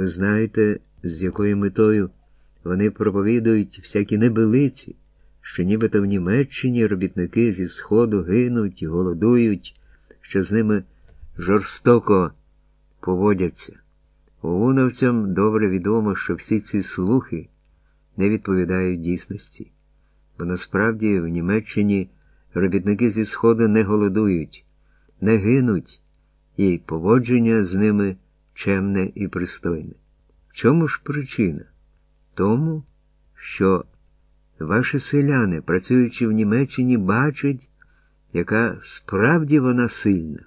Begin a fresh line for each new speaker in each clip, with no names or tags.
Ви знаєте, з якою метою вони проповідують всякі небилиці, що нібито в Німеччині робітники зі Сходу гинуть, і голодують, що з ними жорстоко поводяться. Оуновцям добре відомо, що всі ці слухи не відповідають дійсності, бо насправді в Німеччині робітники зі Сходу не голодують, не гинуть, і поводження з ними чемне і пристойне. В чому ж причина? Тому, що ваші селяни, працюючи в Німеччині, бачать, яка справді вона сильна.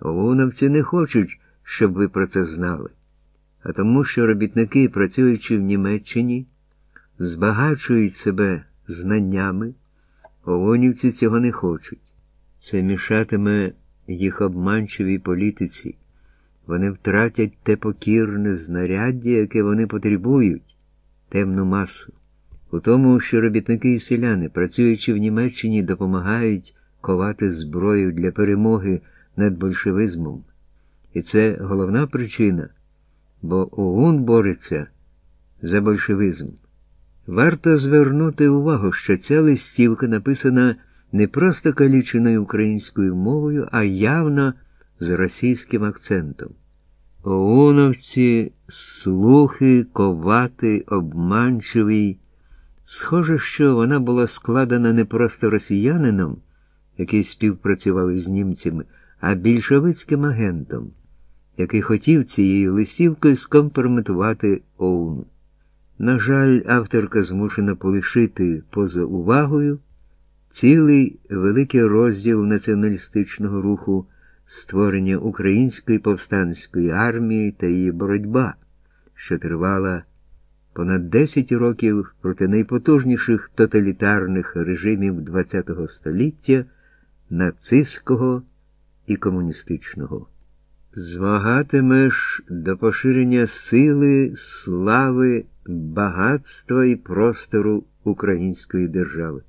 Оуновці не хочуть, щоб ви про це знали. А тому, що робітники, працюючи в Німеччині, збагачують себе знаннями, Оунівці цього не хочуть. Це мішатиме їх обманчивій політиці. Вони втратять те покірне знаряддя, яке вони потребують, темну масу. У тому, що робітники і селяни, працюючи в Німеччині, допомагають ковати зброю для перемоги над большевизмом. І це головна причина, бо ОУН бореться за большевизм. Варто звернути увагу, що ця листівка написана не просто каліченою українською мовою, а явно з російським акцентом. Оуновці, слухи, ковати, обманчивий. Схоже, що вона була складена не просто росіянином, який співпрацював із німцями, а більшовицьким агентом, який хотів цією листівкою скомпрометувати ОУН. На жаль, авторка змушена полишити поза увагою цілий великий розділ націоналістичного руху створення української повстанської армії та її боротьба, що тривала понад 10 років проти найпотужніших тоталітарних режимів ХХ століття нацистського і комуністичного. Змагатимеш до поширення сили, слави, багатства і простору української держави.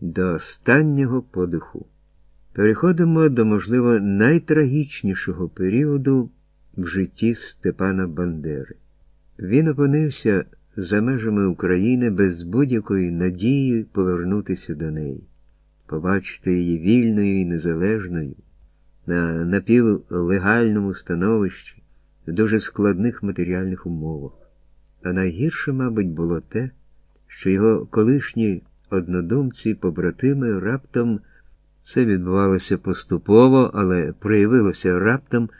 До останнього подиху. Переходимо до, можливо, найтрагічнішого періоду в житті Степана Бандери. Він опинився за межами України без будь-якої надії повернутися до неї, побачити її вільною і незалежною, на напівлегальному становищі, в дуже складних матеріальних умовах. А найгірше, мабуть, було те, що його колишні однодумці, побратими раптом. Це відбувалося поступово, але проявилося раптом,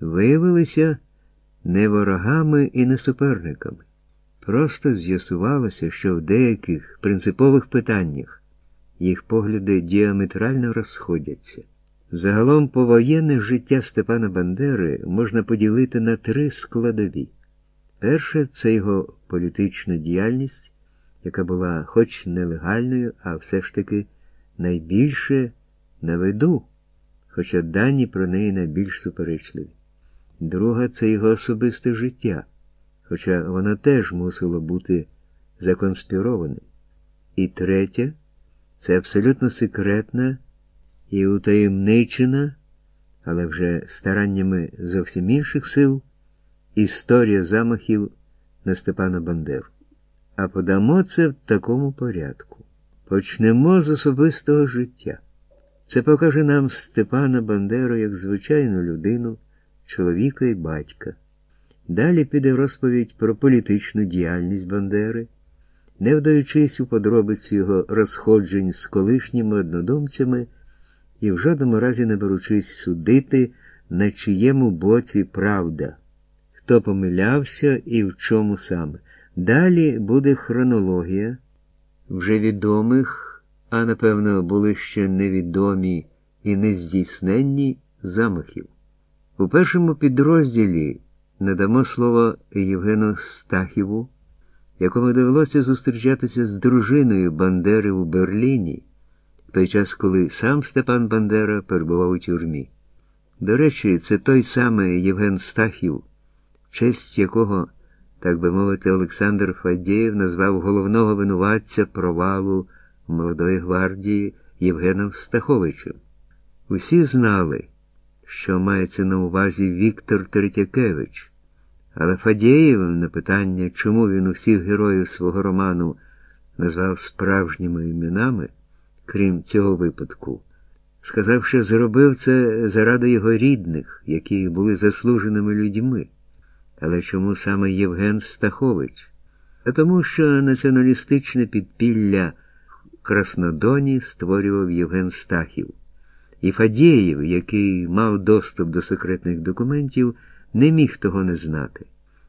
виявилися не ворогами і не суперниками. Просто з'ясувалося, що в деяких принципових питаннях їх погляди діаметрально розходяться. Загалом повоєнне життя Степана Бандери можна поділити на три складові. Перше це його політична діяльність, яка була хоч нелегальною, а все ж таки найбільше на виду, хоча дані про неї найбільш суперечливі. Друга це його особисте життя, хоча воно теж мусило бути законспірованим. І третє це абсолютно секретна і утаємничена, але вже стараннями зовсім інших сил, історія замахів на Степана Бандеру. А подамо це в такому порядку. Почнемо з особистого життя. Це покаже нам Степана Бандеру як звичайну людину, чоловіка і батька. Далі піде розповідь про політичну діяльність Бандери, не вдаючись у подробиці його розходжень з колишніми однодумцями і в жодному разі не беручись судити, на чиєму боці правда, хто помилявся і в чому саме. Далі буде хронологія вже відомих а напевно, були ще невідомі і нездійсненні замахів. У першому підрозділі надамо слово Євгену Стахіву, якому довелося зустрічатися з дружиною Бандери у Берліні, в той час, коли сам Степан Бандера перебував у тюрмі. До речі, це той самий Євген Стахів, честь якого, так би мовити, Олександр Фадєєв назвав головного винуватця провалу молодої гвардії Євгеном Стаховичем. Усі знали, що мається на увазі Віктор Третякевич, Але Фадєєв на питання, чому він усіх героїв свого роману назвав справжніми іменами, крім цього випадку, сказав, що зробив це заради його рідних, які були заслуженими людьми. Але чому саме Євген Стахович? А тому, що націоналістичне підпілля Краснодоні створював Євген Стахів. І Фадєєв, який мав доступ до секретних документів, не міг того не знати.